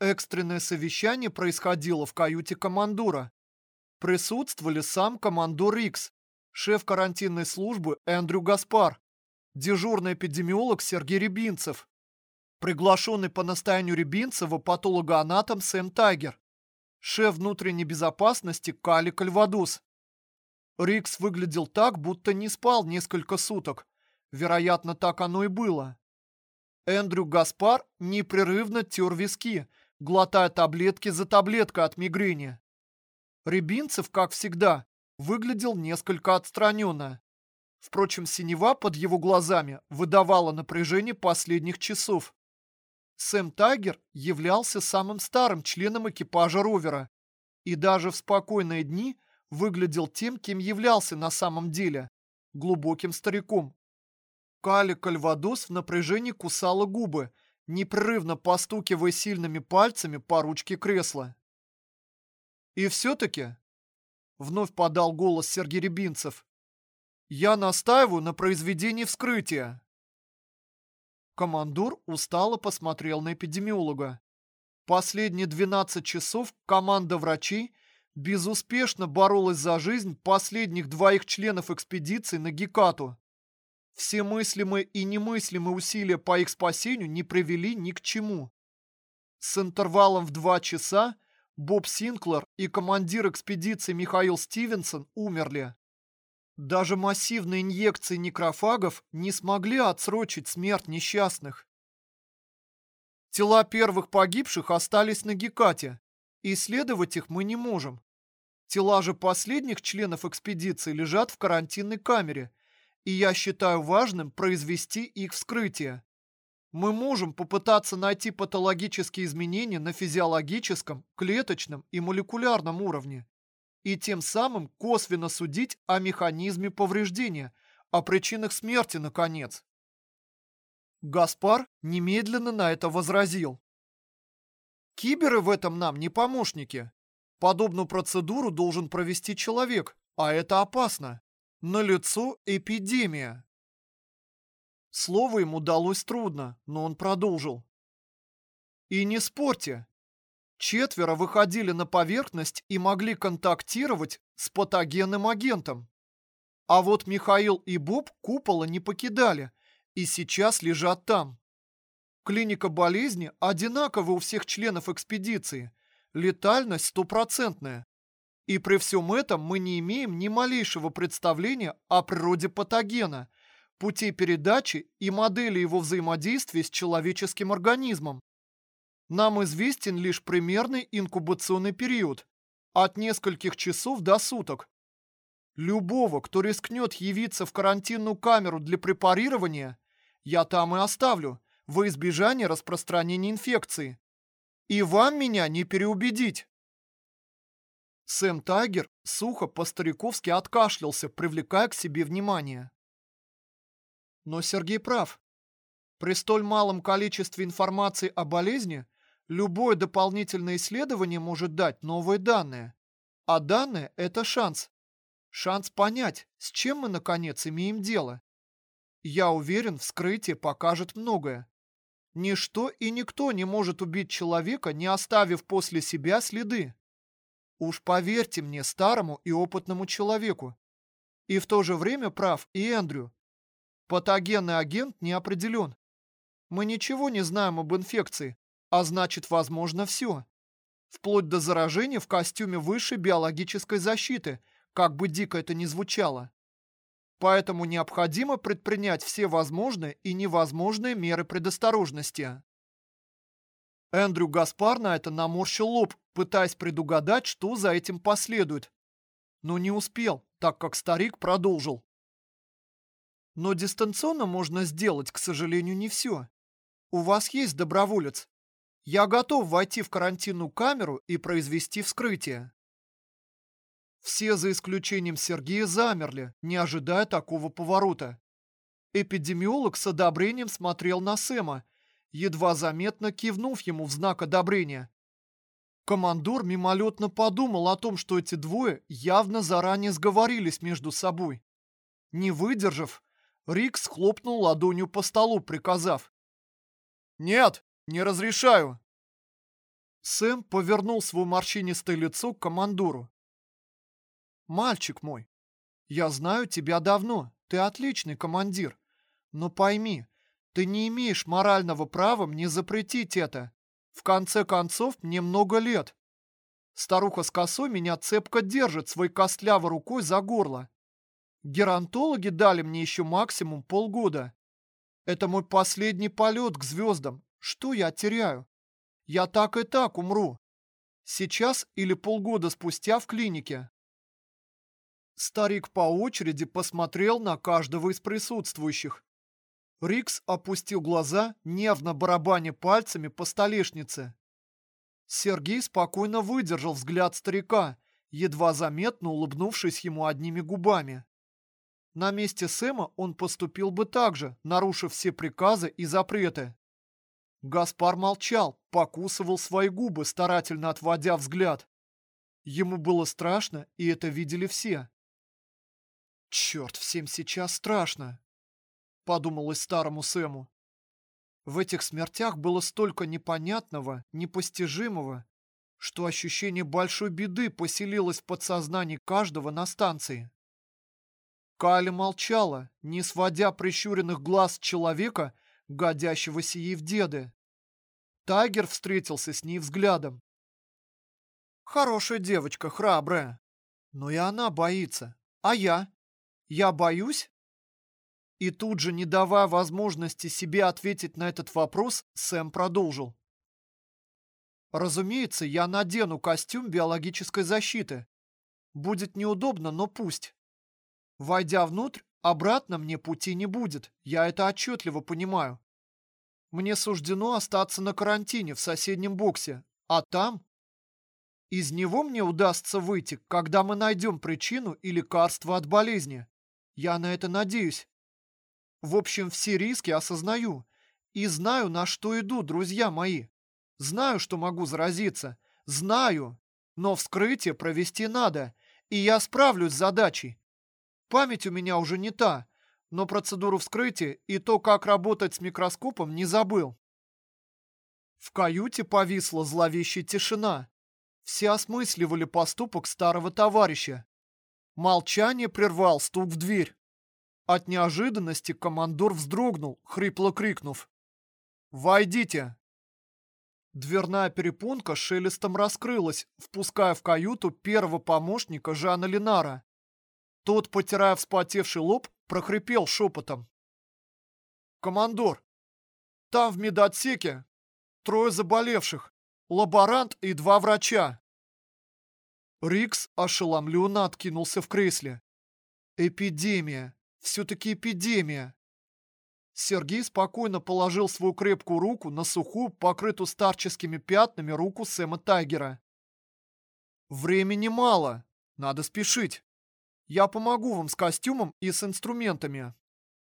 Экстренное совещание происходило в каюте командора. Присутствовали сам командор Рикс, шеф карантинной службы Эндрю Гаспар, дежурный эпидемиолог Сергей Рябинцев, приглашенный по настоянию Рябинцева патологоанатом Сэм Тайгер, шеф внутренней безопасности Кали Кальвадус. Рикс выглядел так, будто не спал несколько суток. Вероятно, так оно и было. Эндрю Гаспар непрерывно тер виски, глотая таблетки за таблеткой от мигрени. Рябинцев, как всегда, выглядел несколько отстраненно. Впрочем, синева под его глазами выдавала напряжение последних часов. Сэм Тайгер являлся самым старым членом экипажа ровера и даже в спокойные дни выглядел тем, кем являлся на самом деле – глубоким стариком. Кали Кальвадос в напряжении кусала губы, непрерывно постукивая сильными пальцами по ручке кресла. «И все-таки», — вновь подал голос Сергей Рябинцев, «я настаиваю на произведении вскрытия». Командор устало посмотрел на эпидемиолога. Последние 12 часов команда врачей безуспешно боролась за жизнь последних двоих членов экспедиции на Гекату. Все мыслимые и немыслимые усилия по их спасению не привели ни к чему. С интервалом в два часа Боб Синклер и командир экспедиции Михаил Стивенсон умерли. Даже массивные инъекции некрофагов не смогли отсрочить смерть несчастных. Тела первых погибших остались на Гекате. Исследовать их мы не можем. Тела же последних членов экспедиции лежат в карантинной камере, и я считаю важным произвести их вскрытие. Мы можем попытаться найти патологические изменения на физиологическом, клеточном и молекулярном уровне и тем самым косвенно судить о механизме повреждения, о причинах смерти, наконец. Гаспар немедленно на это возразил. Киберы в этом нам не помощники. Подобную процедуру должен провести человек, а это опасно. На лицо эпидемия. Слово ему далось трудно, но он продолжил. И не спорьте, Четверо выходили на поверхность и могли контактировать с патогенным агентом. А вот Михаил и Боб купола не покидали и сейчас лежат там. Клиника болезни одинакова у всех членов экспедиции, летальность стопроцентная. И при всем этом мы не имеем ни малейшего представления о природе патогена, пути передачи и модели его взаимодействия с человеческим организмом. Нам известен лишь примерный инкубационный период от нескольких часов до суток. Любого, кто рискнет явиться в карантинную камеру для препарирования, я там и оставлю, во избежание распространения инфекции. И вам меня не переубедить. Сэм Тайгер сухо по-стариковски откашлялся, привлекая к себе внимание. Но Сергей прав. При столь малом количестве информации о болезни – Любое дополнительное исследование может дать новые данные. А данные – это шанс. Шанс понять, с чем мы, наконец, имеем дело. Я уверен, вскрытие покажет многое. Ничто и никто не может убить человека, не оставив после себя следы. Уж поверьте мне, старому и опытному человеку. И в то же время прав и Эндрю. Патогенный агент не определен. Мы ничего не знаем об инфекции, а значит, возможно все. Вплоть до заражения в костюме высшей биологической защиты, как бы дико это ни звучало. Поэтому необходимо предпринять все возможные и невозможные меры предосторожности. Эндрю Гаспар на это наморщил лоб, пытаясь предугадать, что за этим последует. Но не успел, так как старик продолжил. Но дистанционно можно сделать, к сожалению, не все. У вас есть доброволец, я готов войти в карантинную камеру и произвести вскрытие. Все за исключением Сергея замерли, не ожидая такого поворота. Эпидемиолог с одобрением смотрел на Сэма, едва заметно кивнув ему в знак одобрения. Командор мимолетно подумал о том, что эти двое явно заранее сговорились между собой. Не выдержав, Рикс хлопнул ладонью по столу, приказав. «Нет, не разрешаю. Сэм повернул свое морщинистое лицо к командору. «Мальчик мой, я знаю тебя давно, ты отличный командир. Но пойми, ты не имеешь морального права мне запретить это. В конце концов, мне много лет. Старуха с косой меня цепко держит своей костлявой рукой за горло. Геронтологи дали мне еще максимум полгода. Это мой последний полет к звездам. Что я теряю? Я так и так умру. Сейчас или полгода спустя в клинике. Старик по очереди посмотрел на каждого из присутствующих. Рикс опустил глаза, нервно барабаня пальцами по столешнице. Сергей спокойно выдержал взгляд старика, едва заметно улыбнувшись ему одними губами. На месте Сэма он поступил бы так же, нарушив все приказы и запреты. Гаспар молчал, покусывал свои губы, старательно отводя взгляд. Ему было страшно, и это видели все. «Черт, всем сейчас страшно», — подумалось старому Сэму. В этих смертях было столько непонятного, непостижимого, что ощущение большой беды поселилось в подсознании каждого на станции. Кали молчала, не сводя прищуренных глаз человека, годящегося ей в деды. Тайгер встретился с ней взглядом. «Хорошая девочка, храбрая. Но и она боится. А я?» Я боюсь? И тут же, не давая возможности себе ответить на этот вопрос, Сэм продолжил. Разумеется, я надену костюм биологической защиты. Будет неудобно, но пусть. Войдя внутрь, обратно мне пути не будет, я это отчетливо понимаю. Мне суждено остаться на карантине в соседнем боксе, а там... Из него мне удастся выйти, когда мы найдем причину и лекарство от болезни. Я на это надеюсь. В общем, все риски осознаю. И знаю, на что иду, друзья мои. Знаю, что могу заразиться. Знаю. Но вскрытие провести надо. И я справлюсь с задачей. Память у меня уже не та. Но процедуру вскрытия и то, как работать с микроскопом, не забыл. В каюте повисла зловещая тишина. Все осмысливали поступок старого товарища. Молчание прервал стук в дверь. От неожиданности командор вздрогнул, хрипло крикнув. «Войдите!» Дверная перепонка шелестом раскрылась, впуская в каюту первого помощника Жана Ленара. Тот, потирая вспотевший лоб, прохрипел шепотом. «Командор, там в медотсеке трое заболевших, лаборант и два врача. Рикс ошеломленно откинулся в кресле. «Эпидемия! Все-таки эпидемия!» Сергей спокойно положил свою крепкую руку на сухую, покрытую старческими пятнами руку Сэма Тайгера. «Времени мало. Надо спешить. Я помогу вам с костюмом и с инструментами».